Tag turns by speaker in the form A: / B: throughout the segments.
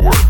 A: the work.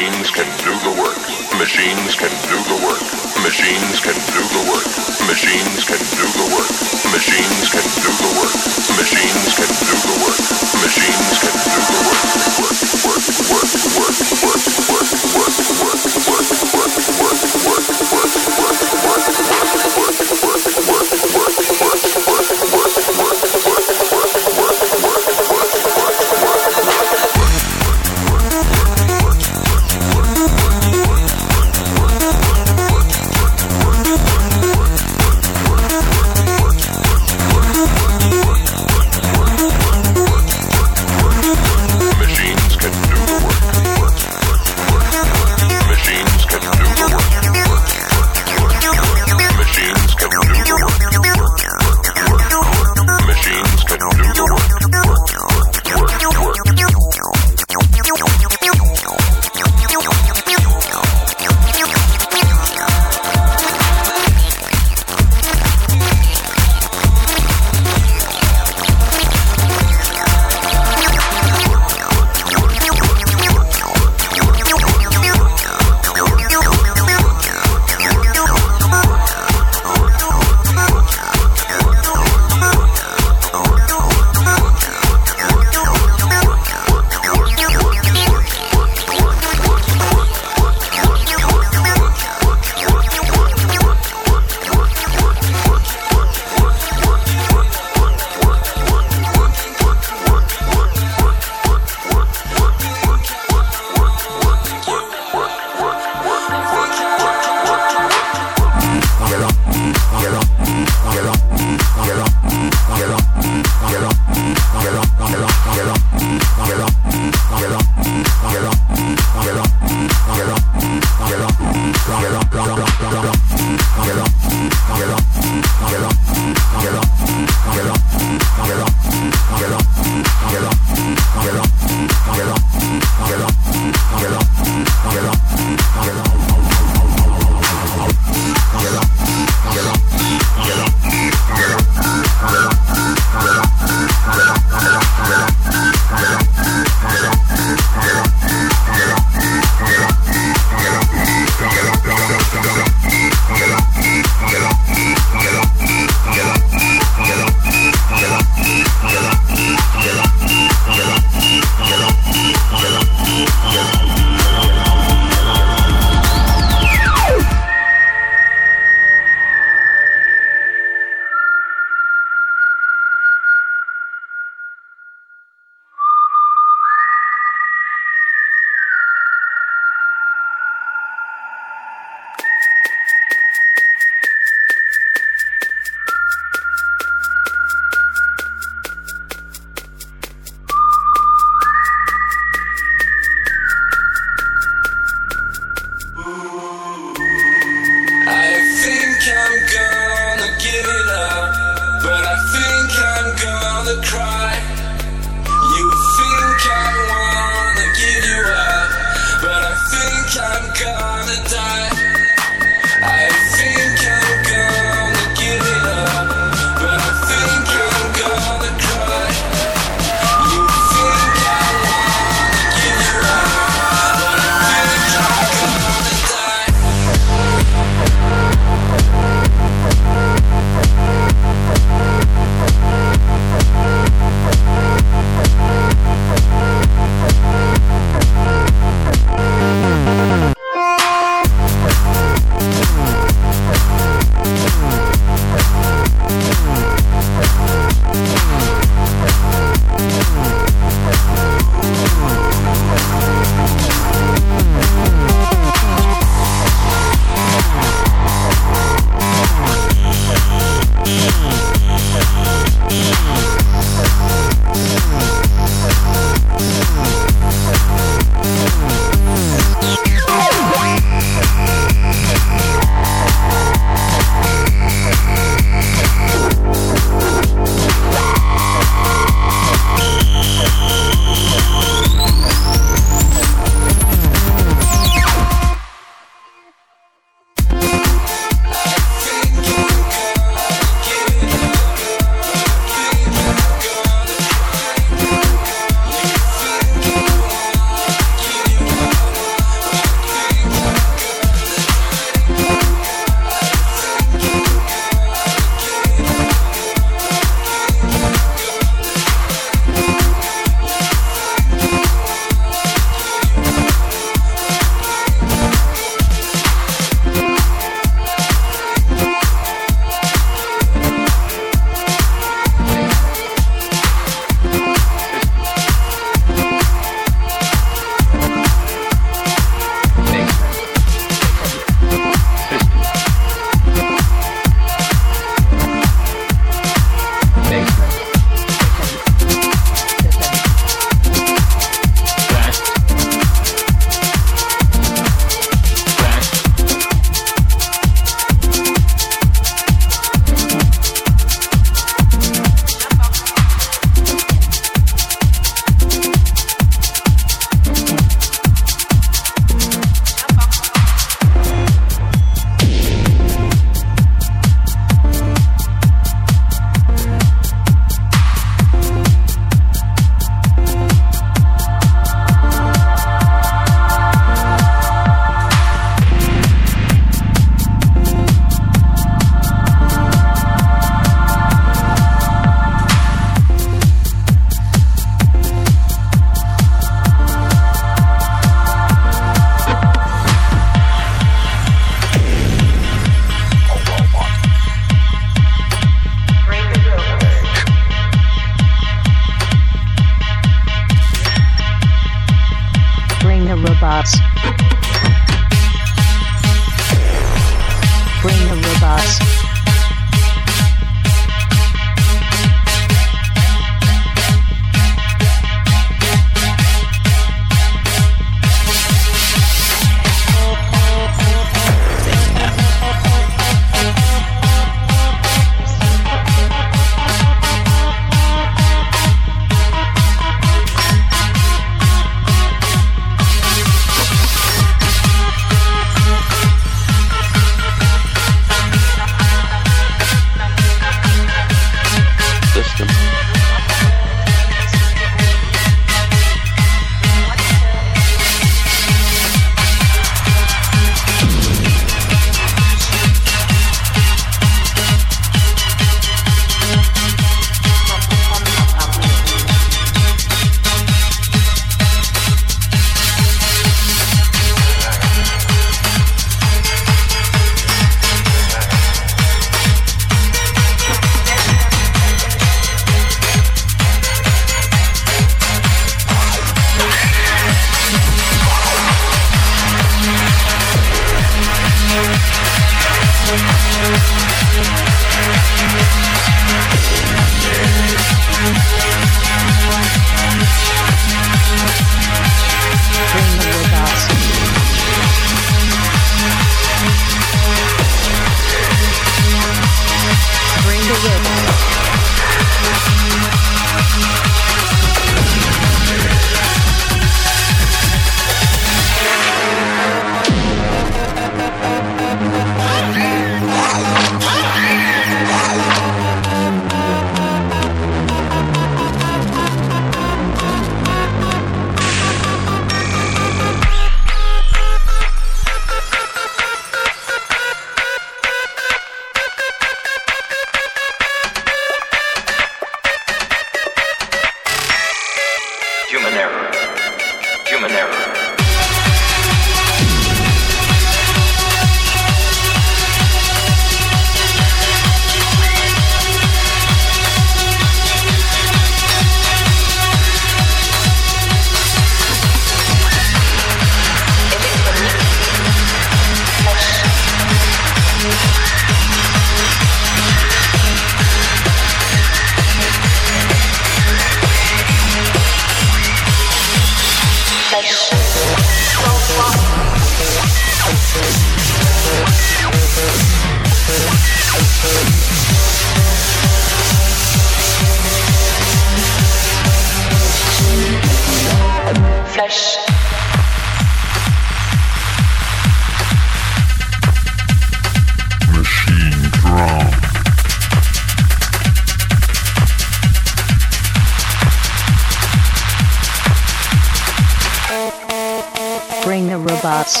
B: Robots.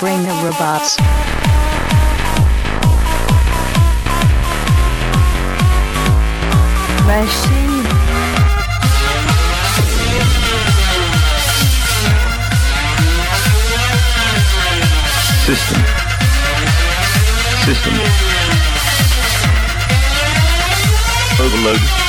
B: Bring the robots.
C: Machine.
D: System. System. Overload.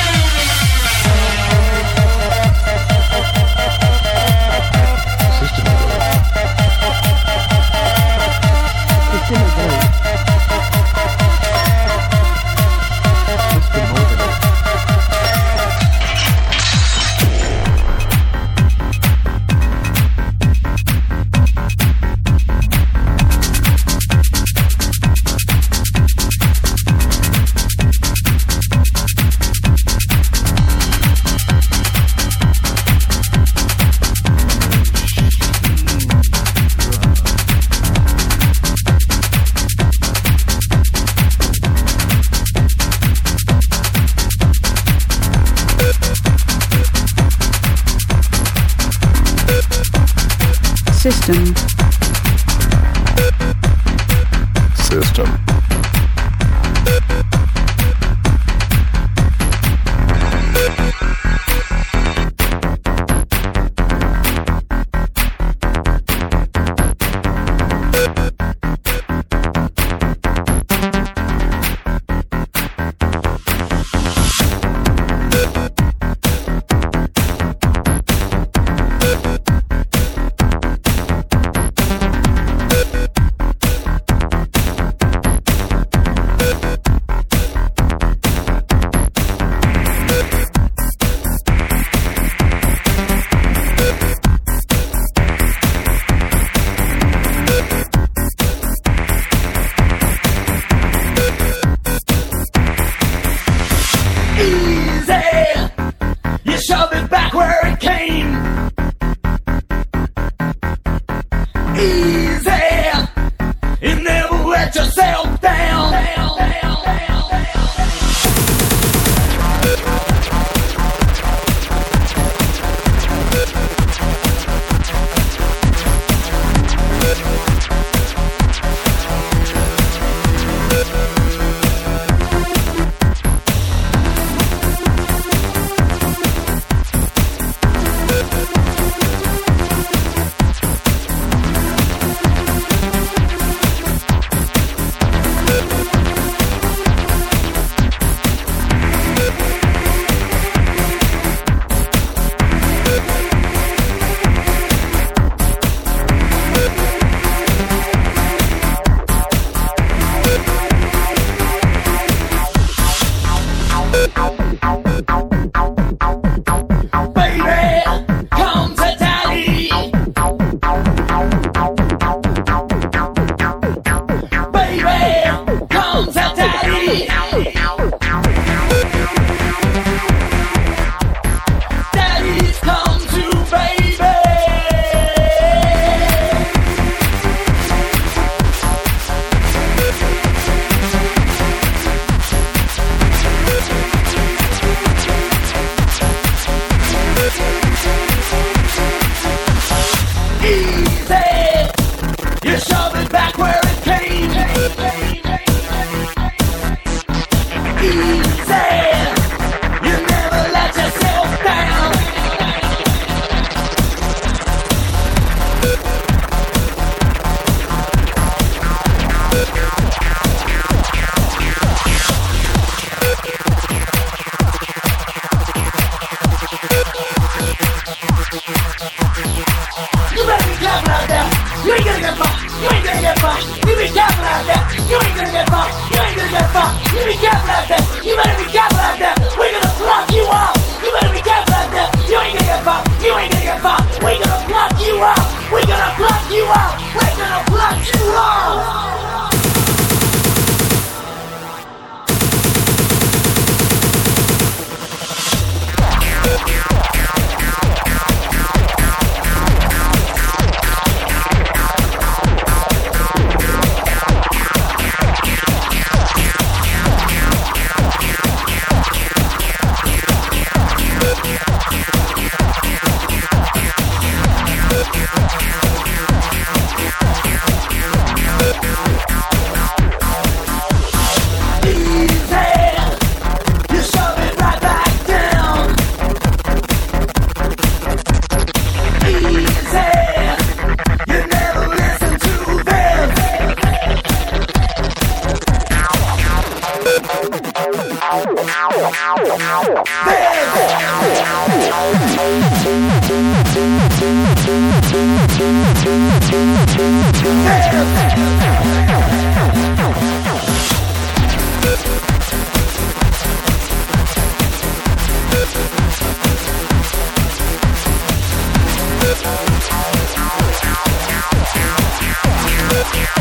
E: Yeah.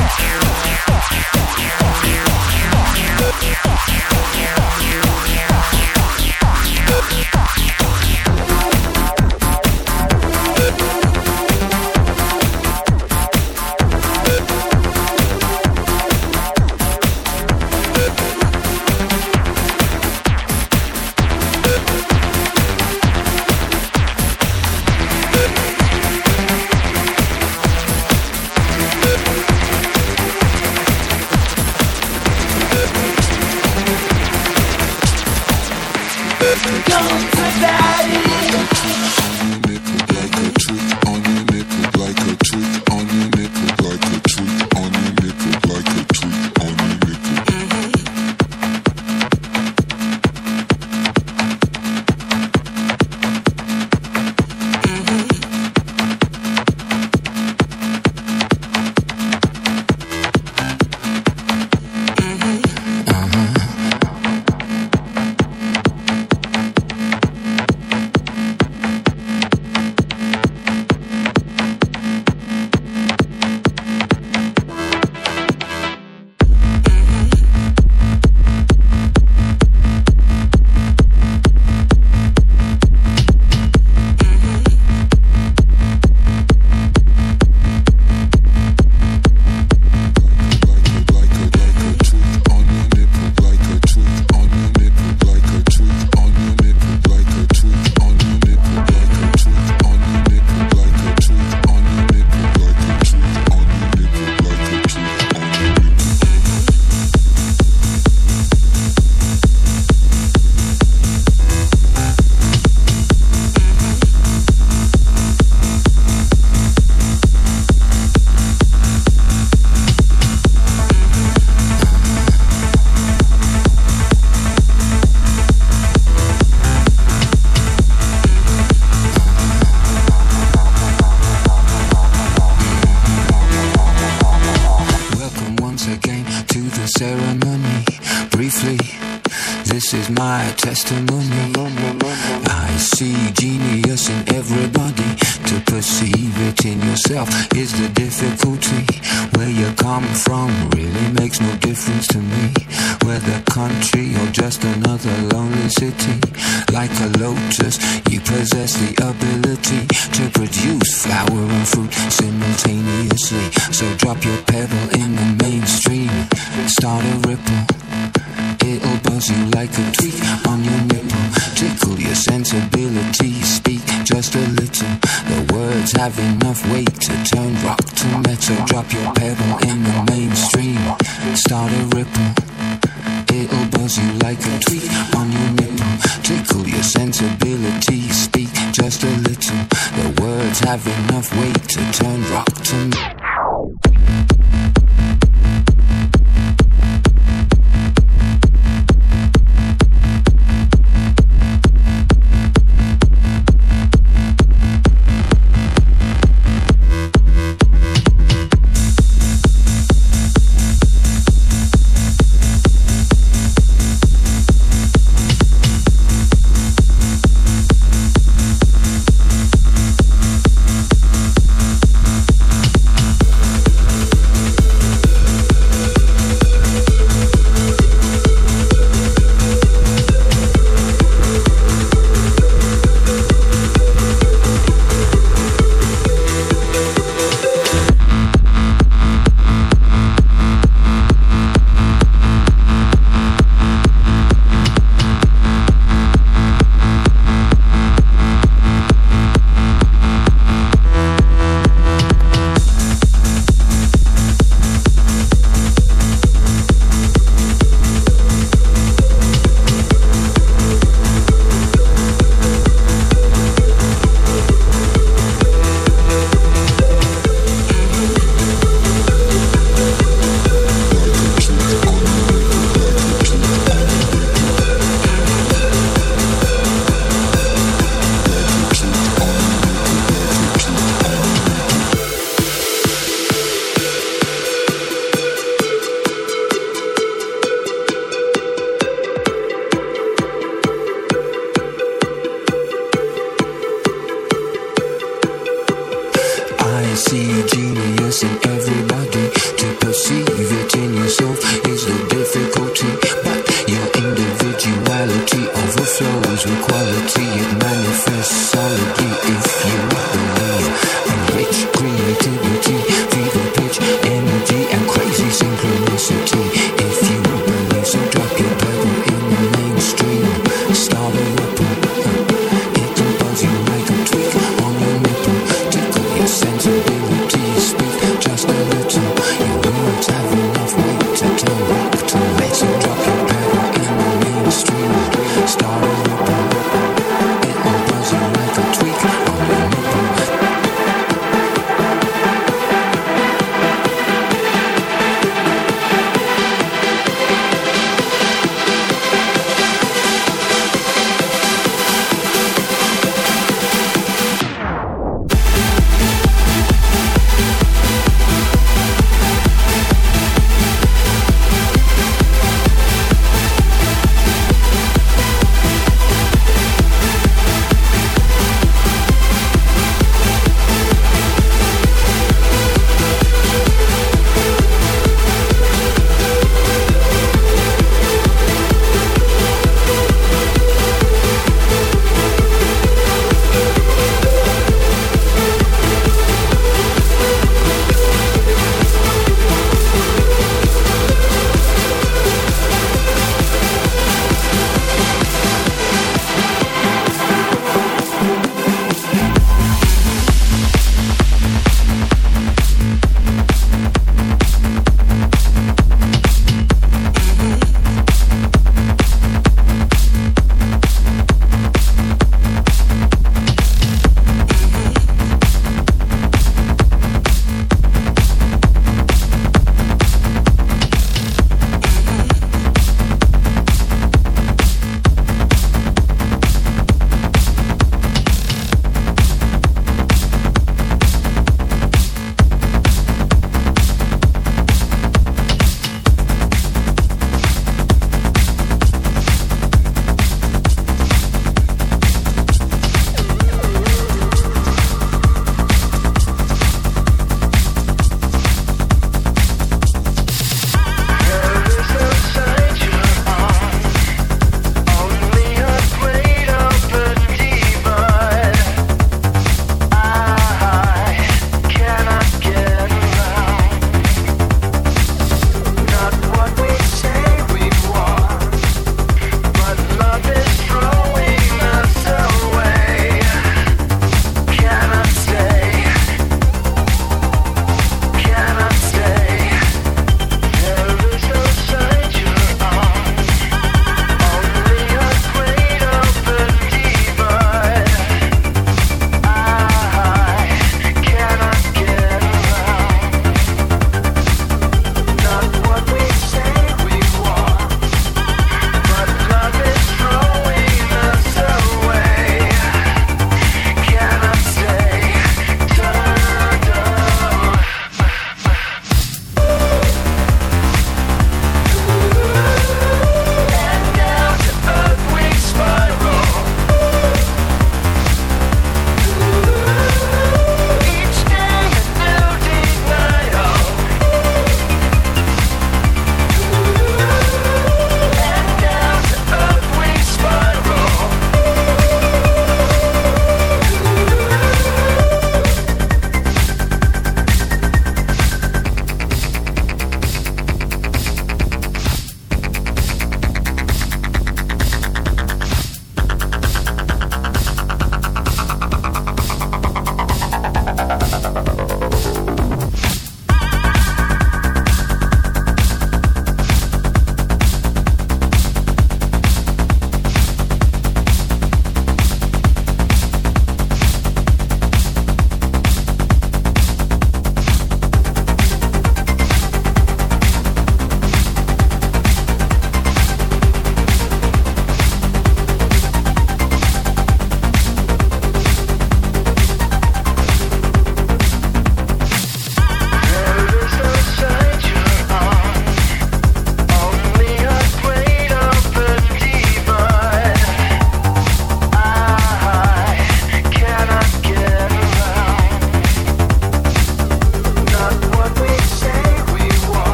F: my testimony. I see genius in everybody. To perceive it in yourself is the difficulty. Where you come from really makes no difference to me. Whether country or just another lonely city. Like a lotus, you possess the ability to produce flower and fruit simultaneously. So drop your pebble in the mainstream. Start a ripple It'll buzz you like a tweak on your nipple. Tickle your sensibility. Speak just a little. The words have enough weight to turn rock to metal. Drop your pebble in the mainstream. Start a ripple. It'll buzz you like a tweak on your nipple. Tickle your sensibility. Speak just a little. The words have enough weight to turn rock to metal.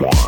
G: one.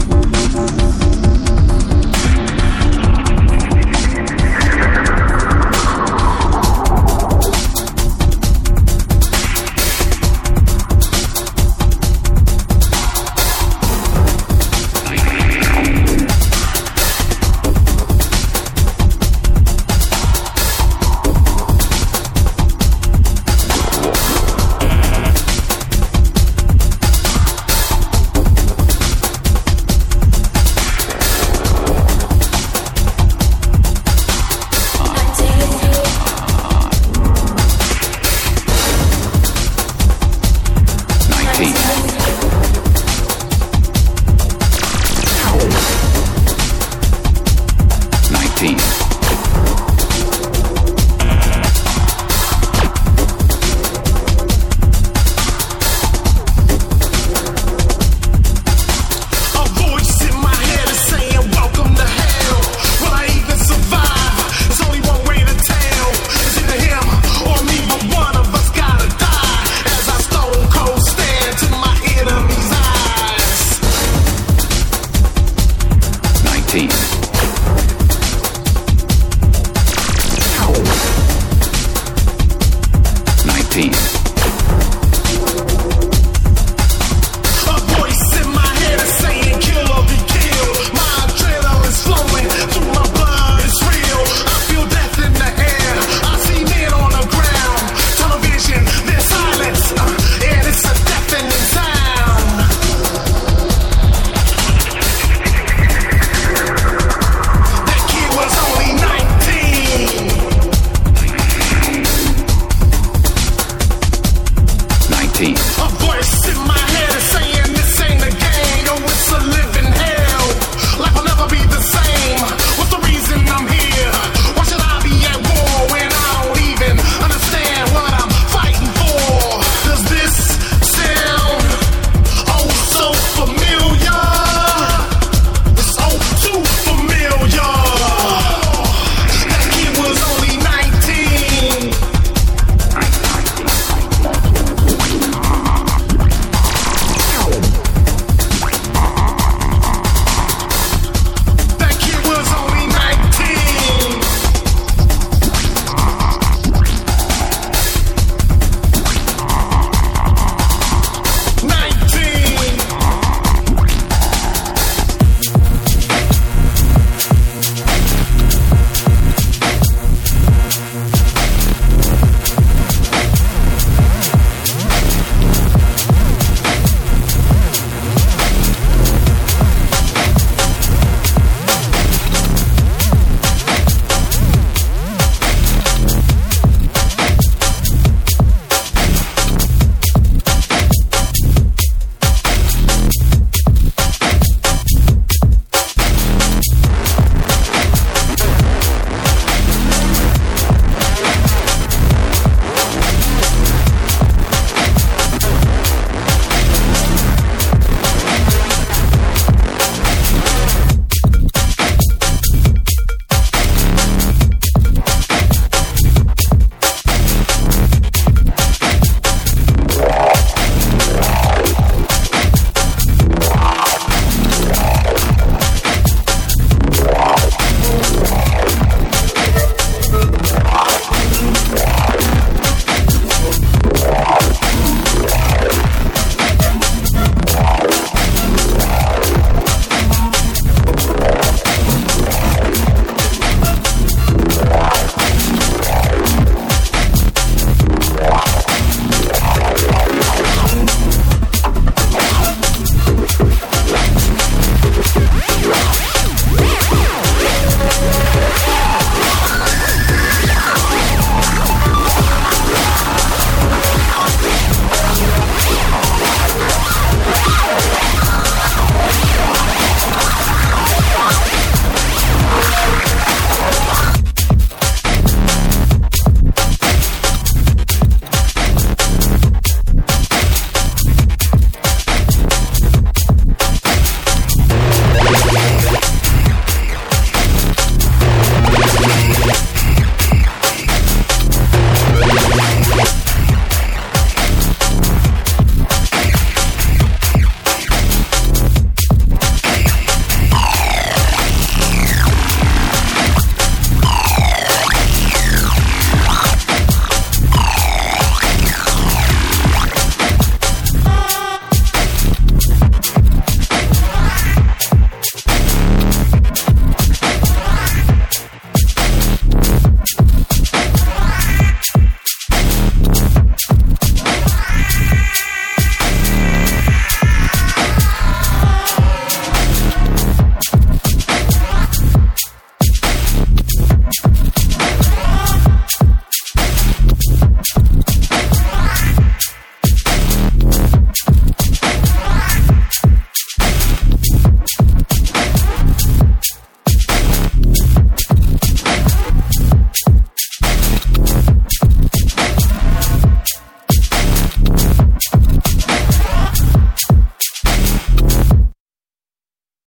H: A voice in my head.